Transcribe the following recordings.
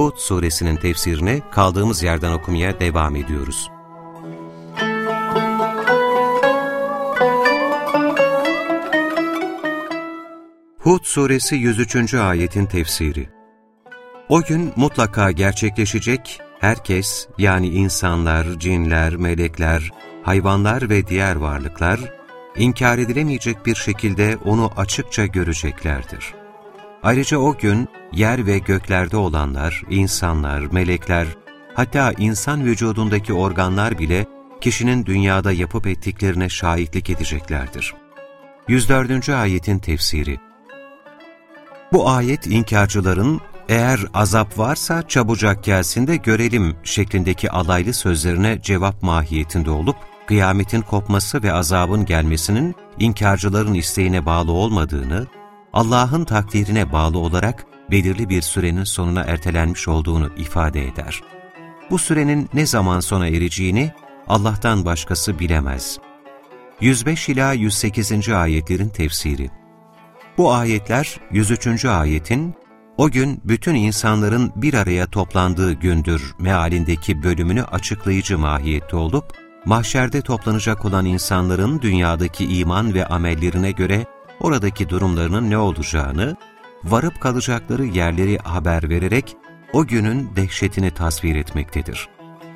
Hud suresinin tefsirini kaldığımız yerden okumaya devam ediyoruz. Hud suresi 103. ayetin tefsiri O gün mutlaka gerçekleşecek, herkes yani insanlar, cinler, melekler, hayvanlar ve diğer varlıklar, inkar edilemeyecek bir şekilde onu açıkça göreceklerdir. Ayrıca o gün yer ve göklerde olanlar, insanlar, melekler, hatta insan vücudundaki organlar bile kişinin dünyada yapıp ettiklerine şahitlik edeceklerdir. 104. ayetin tefsiri Bu ayet inkarcıların eğer azap varsa çabucak gelsin de görelim şeklindeki alaylı sözlerine cevap mahiyetinde olup, kıyametin kopması ve azabın gelmesinin inkarcıların isteğine bağlı olmadığını, Allah'ın takdirine bağlı olarak belirli bir sürenin sonuna ertelenmiş olduğunu ifade eder. Bu sürenin ne zaman sona ereceğini Allah'tan başkası bilemez. 105 ila 108. ayetlerin tefsiri Bu ayetler 103. ayetin o gün bütün insanların bir araya toplandığı gündür mealindeki bölümünü açıklayıcı mahiyette olup, mahşerde toplanacak olan insanların dünyadaki iman ve amellerine göre oradaki durumlarının ne olacağını, varıp kalacakları yerleri haber vererek o günün dehşetini tasvir etmektedir.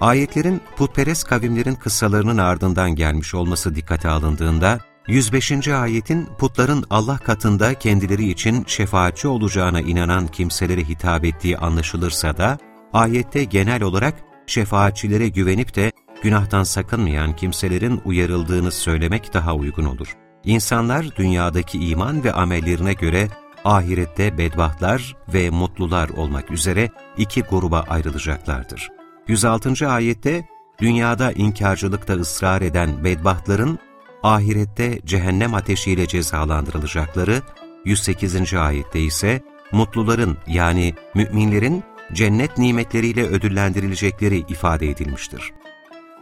Ayetlerin putperest kavimlerin kıssalarının ardından gelmiş olması dikkate alındığında, 105. ayetin putların Allah katında kendileri için şefaatçi olacağına inanan kimselere hitap ettiği anlaşılırsa da, ayette genel olarak şefaatçilere güvenip de günahtan sakınmayan kimselerin uyarıldığını söylemek daha uygun olur. İnsanlar dünyadaki iman ve amellerine göre ahirette bedbahtlar ve mutlular olmak üzere iki gruba ayrılacaklardır. 106. ayette dünyada inkarcılıkta ısrar eden bedbahtların ahirette cehennem ateşiyle cezalandırılacakları, 108. ayette ise mutluların yani müminlerin cennet nimetleriyle ödüllendirilecekleri ifade edilmiştir.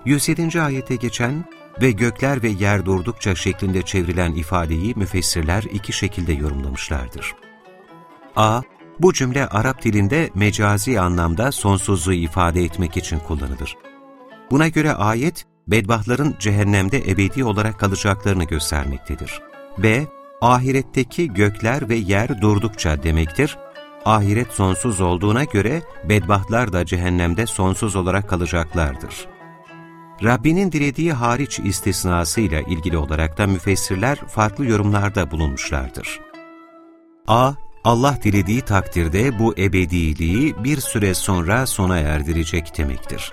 107. ayete geçen ve gökler ve yer durdukça şeklinde çevrilen ifadeyi müfessirler iki şekilde yorumlamışlardır. A. Bu cümle Arap dilinde mecazi anlamda sonsuzluğu ifade etmek için kullanılır. Buna göre ayet, bedbahtların cehennemde ebedi olarak kalacaklarını göstermektedir. B. Ahiretteki gökler ve yer durdukça demektir. Ahiret sonsuz olduğuna göre bedbahtlar da cehennemde sonsuz olarak kalacaklardır. Rabbinin dilediği hariç istisnasıyla ilgili olarak da müfessirler farklı yorumlarda bulunmuşlardır. A. Allah dilediği takdirde bu ebediliği bir süre sonra sona erdirecek demektir.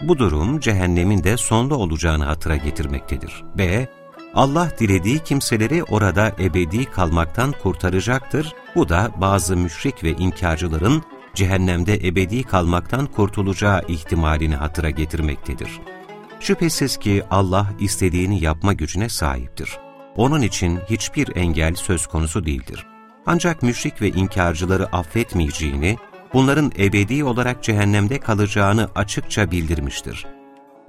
Bu durum cehennemin de sonda olacağını hatıra getirmektedir. B. Allah dilediği kimseleri orada ebedi kalmaktan kurtaracaktır. Bu da bazı müşrik ve inkarcıların cehennemde ebedi kalmaktan kurtulacağı ihtimalini hatıra getirmektedir. Şüphesiz ki Allah istediğini yapma gücüne sahiptir. Onun için hiçbir engel söz konusu değildir. Ancak müşrik ve inkarcıları affetmeyeceğini, bunların ebedi olarak cehennemde kalacağını açıkça bildirmiştir.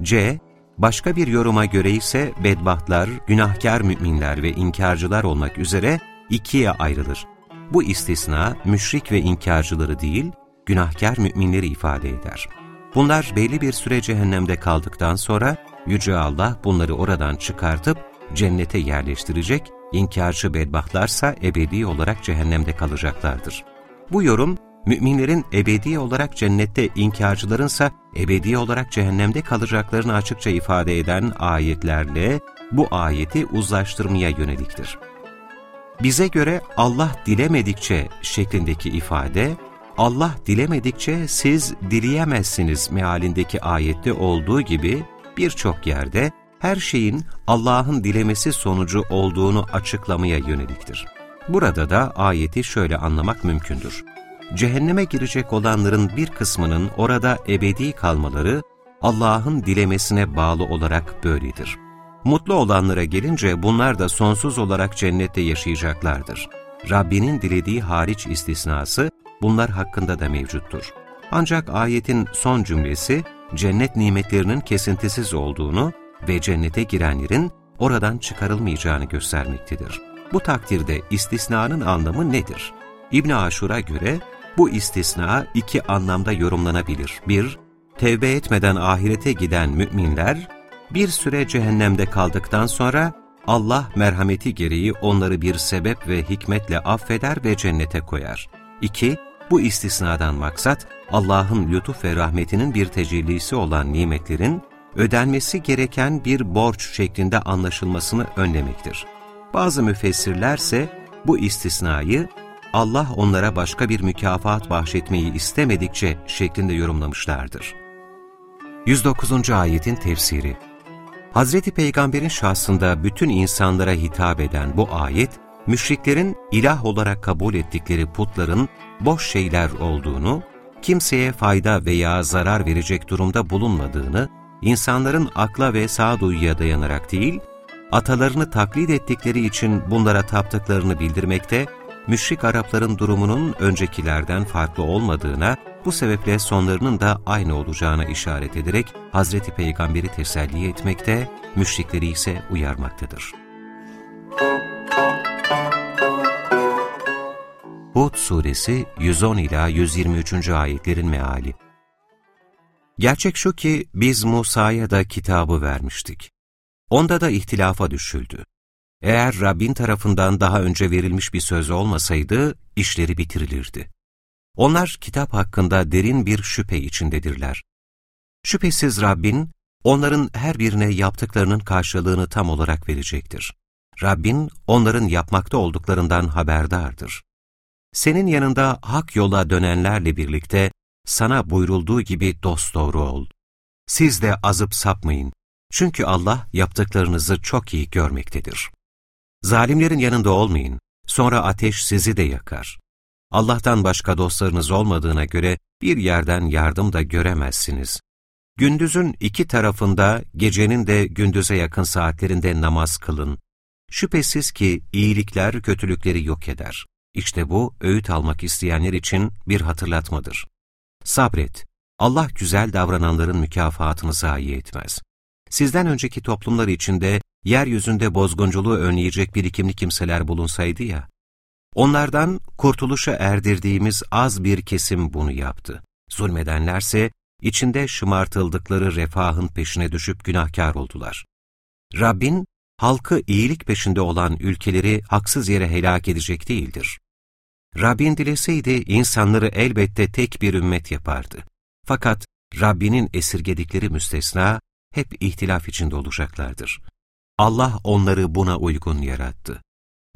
C. Başka bir yoruma göre ise bedbahtlar, günahkar müminler ve inkarcılar olmak üzere ikiye ayrılır. Bu istisna müşrik ve inkarcıları değil, günahkar müminleri ifade eder. Bunlar belli bir süre cehennemde kaldıktan sonra Yüce Allah bunları oradan çıkartıp cennete yerleştirecek, inkarcı bedbahtlarsa ebedi olarak cehennemde kalacaklardır. Bu yorum, müminlerin ebedi olarak cennette, inkarcılarınsa ebedi olarak cehennemde kalacaklarını açıkça ifade eden ayetlerle bu ayeti uzlaştırmaya yöneliktir. Bize göre Allah dilemedikçe şeklindeki ifade, Allah dilemedikçe siz dileyemezsiniz mealindeki ayette olduğu gibi birçok yerde her şeyin Allah'ın dilemesi sonucu olduğunu açıklamaya yöneliktir. Burada da ayeti şöyle anlamak mümkündür. cehenneme girecek olanların bir kısmının orada ebedi kalmaları, Allah'ın dilemesine bağlı olarak böyledir. Mutlu olanlara gelince bunlar da sonsuz olarak cennette yaşayacaklardır. Rabbinin dilediği hariç istisnası bunlar hakkında da mevcuttur. Ancak ayetin son cümlesi cennet nimetlerinin kesintisiz olduğunu ve cennete girenlerin oradan çıkarılmayacağını göstermektedir. Bu takdirde istisnanın anlamı nedir? İbn Aşur'a göre bu istisna iki anlamda yorumlanabilir. Bir, tevbe etmeden ahirete giden müminler, bir süre cehennemde kaldıktan sonra Allah merhameti gereği onları bir sebep ve hikmetle affeder ve cennete koyar. 2. Bu istisnadan maksat Allah'ın lütuf ve rahmetinin bir tecellisi olan nimetlerin ödenmesi gereken bir borç şeklinde anlaşılmasını önlemektir. Bazı müfessirlerse bu istisnayı Allah onlara başka bir mükafat bahşetmeyi istemedikçe şeklinde yorumlamışlardır. 109. Ayetin Tefsiri Hazreti Peygamber'in şahsında bütün insanlara hitap eden bu ayet, müşriklerin ilah olarak kabul ettikleri putların boş şeyler olduğunu, kimseye fayda veya zarar verecek durumda bulunmadığını, insanların akla ve sağduyuya dayanarak değil, atalarını taklit ettikleri için bunlara taptıklarını bildirmekte, müşrik Arapların durumunun öncekilerden farklı olmadığına, bu sebeple sonlarının da aynı olacağına işaret ederek Hazreti Peygamber'i teselli etmekte, müşrikleri ise uyarmaktadır. Hud Suresi 110 ila 123. ayetlerin meali. Gerçek şu ki biz Musa'ya da kitabı vermiştik. Onda da ihtilafa düşüldü. Eğer Rabbin tarafından daha önce verilmiş bir söz olmasaydı, işleri bitirilirdi. Onlar kitap hakkında derin bir şüphe içindedirler. Şüphesiz Rabbin, onların her birine yaptıklarının karşılığını tam olarak verecektir. Rabbin, onların yapmakta olduklarından haberdardır. Senin yanında hak yola dönenlerle birlikte, sana buyrulduğu gibi dosdoğru ol. Siz de azıp sapmayın. Çünkü Allah yaptıklarınızı çok iyi görmektedir. Zalimlerin yanında olmayın, sonra ateş sizi de yakar. Allah'tan başka dostlarınız olmadığına göre bir yerden yardım da göremezsiniz. Gündüzün iki tarafında, gecenin de gündüze yakın saatlerinde namaz kılın. Şüphesiz ki iyilikler kötülükleri yok eder. İşte bu, öğüt almak isteyenler için bir hatırlatmadır. Sabret, Allah güzel davrananların mükafatını zayi etmez. Sizden önceki toplumlar içinde yeryüzünde bozgunculuğu önleyecek birikimli kimseler bulunsaydı ya, onlardan kurtuluşa erdirdiğimiz az bir kesim bunu yaptı. Zulmedenlerse içinde şımartıldıkları refahın peşine düşüp günahkar oldular. Rabbin, halkı iyilik peşinde olan ülkeleri haksız yere helak edecek değildir. Rabbin dileseydi insanları elbette tek bir ümmet yapardı. Fakat Rabbinin esirgedikleri müstesna hep ihtilaf içinde olacaklardır. Allah onları buna uygun yarattı.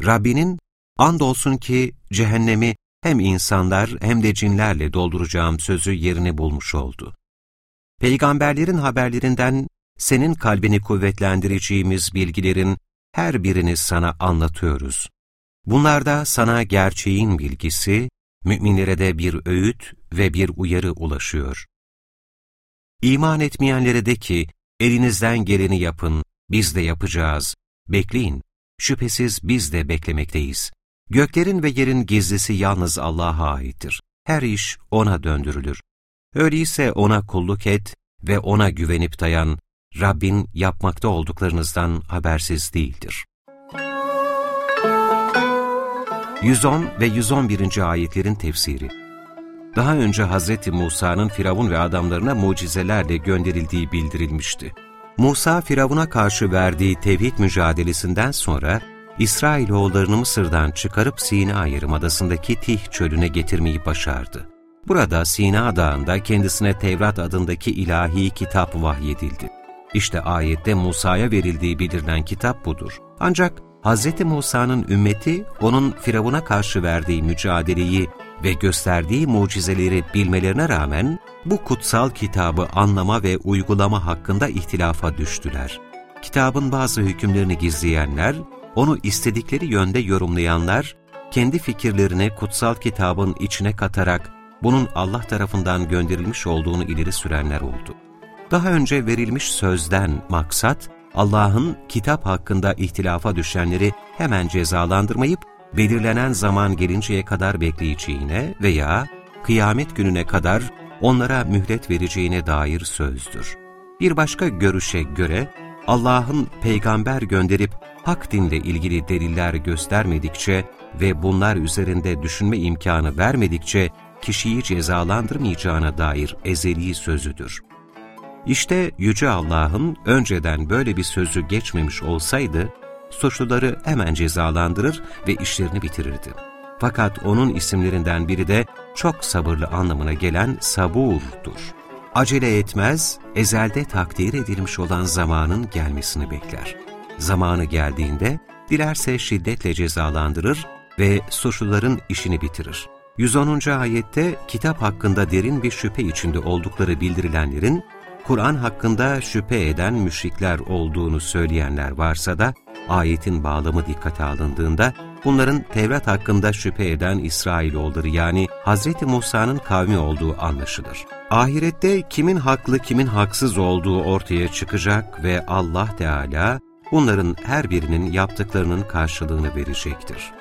Rabbinin andolsun ki cehennemi hem insanlar hem de cinlerle dolduracağım sözü yerini bulmuş oldu. Peygamberlerin haberlerinden senin kalbini kuvvetlendireceğimiz bilgilerin her birini sana anlatıyoruz. Bunlarda sana gerçeğin bilgisi, müminlere de bir öğüt ve bir uyarı ulaşıyor. İman etmeyenlere de ki, elinizden geleni yapın, biz de yapacağız, bekleyin, şüphesiz biz de beklemekteyiz. Göklerin ve yerin gizlisi yalnız Allah'a aittir. Her iş O'na döndürülür. Öyleyse O'na kulluk et ve O'na güvenip dayan, Rabbin yapmakta olduklarınızdan habersiz değildir. 110 ve 111. ayetlerin tefsiri Daha önce Hz. Musa'nın Firavun ve adamlarına mucizelerle gönderildiği bildirilmişti. Musa, Firavun'a karşı verdiği tevhid mücadelesinden sonra, İsrailoğullarını Mısır'dan çıkarıp Sina Yarımadası'ndaki Tih çölüne getirmeyi başardı. Burada Sina Dağı'nda kendisine Tevrat adındaki ilahi kitap vahyedildi. İşte ayette Musa'ya verildiği bildirilen kitap budur. Ancak Hz. Musa'nın ümmeti, onun Firavun'a karşı verdiği mücadeleyi ve gösterdiği mucizeleri bilmelerine rağmen, bu kutsal kitabı anlama ve uygulama hakkında ihtilafa düştüler. Kitabın bazı hükümlerini gizleyenler, onu istedikleri yönde yorumlayanlar, kendi fikirlerini kutsal kitabın içine katarak bunun Allah tarafından gönderilmiş olduğunu ileri sürenler oldu. Daha önce verilmiş sözden maksat, Allah'ın kitap hakkında ihtilafa düşenleri hemen cezalandırmayıp, belirlenen zaman gelinceye kadar bekleyeceğine veya kıyamet gününe kadar onlara mühlet vereceğine dair sözdür. Bir başka görüşe göre, Allah'ın peygamber gönderip hak dinle ilgili deliller göstermedikçe ve bunlar üzerinde düşünme imkanı vermedikçe kişiyi cezalandırmayacağına dair ezeli sözüdür. İşte Yüce Allah'ın önceden böyle bir sözü geçmemiş olsaydı, suçluları hemen cezalandırır ve işlerini bitirirdi. Fakat onun isimlerinden biri de çok sabırlı anlamına gelen saburdur. Acele etmez, ezelde takdir edilmiş olan zamanın gelmesini bekler. Zamanı geldiğinde, dilerse şiddetle cezalandırır ve suçluların işini bitirir. 110. ayette kitap hakkında derin bir şüphe içinde oldukları bildirilenlerin, Kur'an hakkında şüphe eden müşrikler olduğunu söyleyenler varsa da, ayetin bağlamı dikkate alındığında, bunların Tevrat hakkında şüphe eden İsrailoğulları yani Hz. Musa'nın kavmi olduğu anlaşılır. Ahirette kimin haklı kimin haksız olduğu ortaya çıkacak ve Allah Teala bunların her birinin yaptıklarının karşılığını verecektir.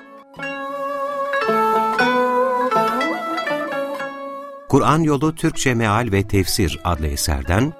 Kur'an Yolu Türkçe Meal ve Tefsir adlı eserden